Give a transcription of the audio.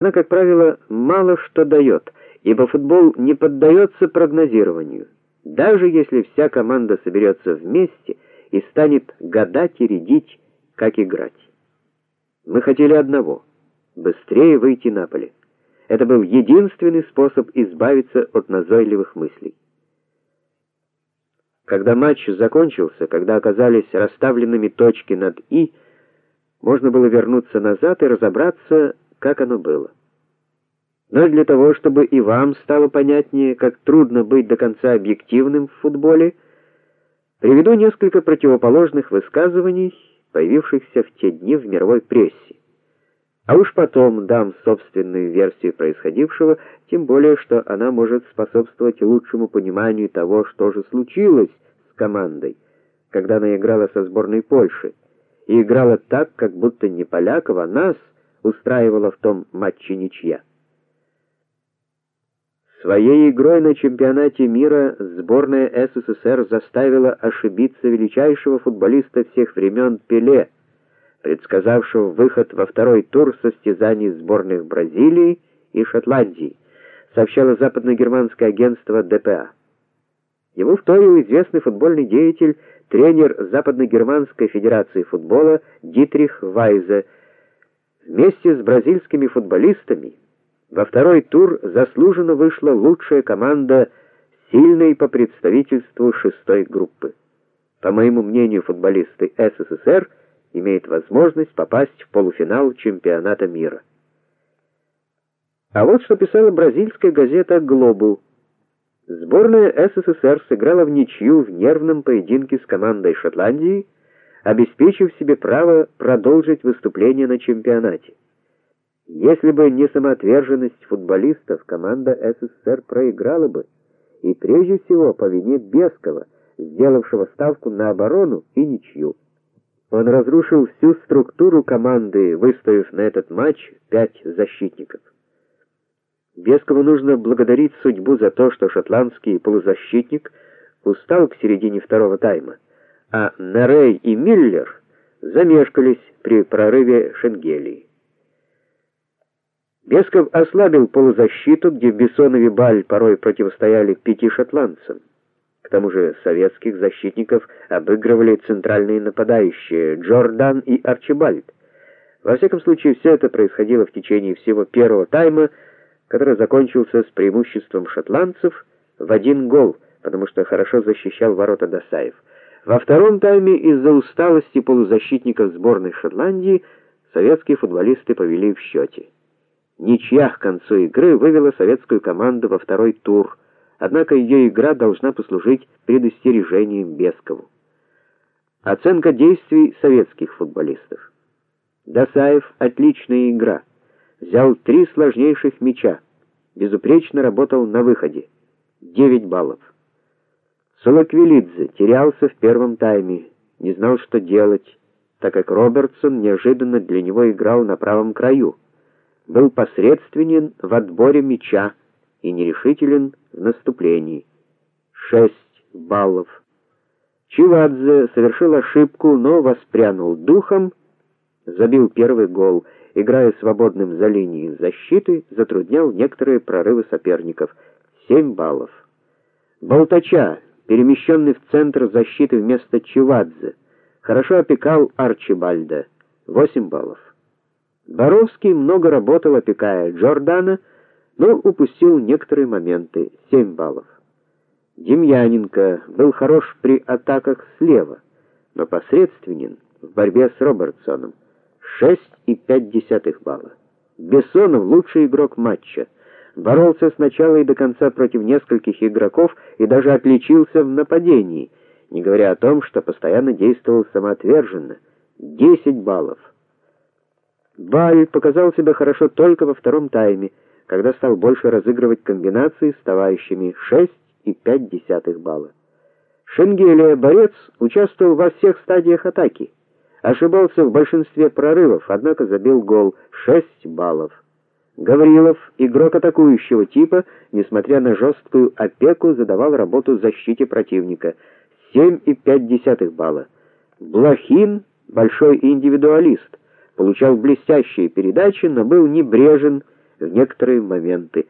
Она, как правило, мало что дает, ибо футбол не поддается прогнозированию. Даже если вся команда соберется вместе и станет гадать и рядить, как играть. Мы хотели одного быстрее выйти на поле. Это был единственный способ избавиться от назойливых мыслей. Когда матч закончился, когда оказались расставленными точки над и, можно было вернуться назад и разобраться, как оно было. Но для того, чтобы и вам стало понятнее, как трудно быть до конца объективным в футболе, приведу несколько противоположных высказываний, появившихся в те дни в мировой прессе. А уж потом дам собственную версию происходившего, тем более что она может способствовать лучшему пониманию того, что же случилось с командой, когда она играла со сборной Польши. И играла так, как будто не поляков, а нас устраивала в том матче ничья. Своей игрой на чемпионате мира сборная СССР заставила ошибиться величайшего футболиста всех времен Пеле, предсказавшего выход во второй тур состязаний сборных Бразилии и Шотландии, сообщало западно-германское агентство ДПА. Ему вторил известный футбольный деятель, тренер Западно-германской федерации футбола Дитрих Вайзе. Вместе с бразильскими футболистами во второй тур заслуженно вышла лучшая команда сильной по представительству шестой группы. По моему мнению, футболисты СССР имеют возможность попасть в полуфинал чемпионата мира. А вот что писала бразильская газета Глобу. Сборная СССР сыграла в ничью в нервном поединке с командой Шотландии, обеспечив себе право продолжить выступление на чемпионате. Если бы не самоотверженность футболистов, команда СССР проиграла бы, и прежде всего по вине Бескова, сделавшего ставку на оборону и ничью. Он разрушил всю структуру команды, выставив на этот матч пять защитников. Бескову нужно благодарить судьбу за то, что шотландский полузащитник устал к середине второго тайма, а Нарей и Миллер замешкались при прорыве Шенгелии. Бесков ослабил полузащиту, где Бессон и Вибаль порой противостояли пяти шотландцам. К тому же советских защитников обыгрывали центральные нападающие Джордан и Арчибальд. Во всяком случае, все это происходило в течение всего первого тайма, который закончился с преимуществом шотландцев в один гол, потому что хорошо защищал ворота Досаев. Во втором тайме из-за усталости полузащитников сборной Шотландии советские футболисты повели в счете. Ничья к концу игры вывела советскую команду во второй тур. Однако ее игра должна послужить предостережением Бескову. Оценка действий советских футболистов. Досаев отличная игра. Взял три сложнейших мяча. Безупречно работал на выходе. 9 баллов. Солоквилидзе терялся в первом тайме, не знал, что делать, так как Робертсон неожиданно для него играл на правом краю был посредственен в отборе мяча и нерешителен в наступлении. 6 баллов. Чивадзе совершил ошибку, но воспрянул духом, забил первый гол, играя свободным за линией защиты, затруднял некоторые прорывы соперников. 7 баллов. Болтача, перемещенный в центр защиты вместо Чивадзе, хорошо опекал Арчибальда. 8 баллов. Боровский много работал, опекая Джордана, но упустил некоторые моменты 7 баллов. Демьяненко был хорош при атаках слева, но посредственен в борьбе с Робертсоном 6,5 балла. Бессонов лучший игрок матча. Боролся с начала и до конца против нескольких игроков и даже отличился в нападении, не говоря о том, что постоянно действовал самоотверженно. 10 баллов. Баль показал себя хорошо только во втором тайме, когда стал больше разыгрывать комбинации с товарищами 6 и 5 десятых балла. Шенгелия, борец, участвовал во всех стадиях атаки. Ошибался в большинстве прорывов, однако забил гол 6 баллов. Гаврилов, игрок атакующего типа, несмотря на жесткую опеку, задавал работу защите противника 7,5 балла. Блохин большой индивидуалист получал блестящие передачи, но был небрежен в некоторые моменты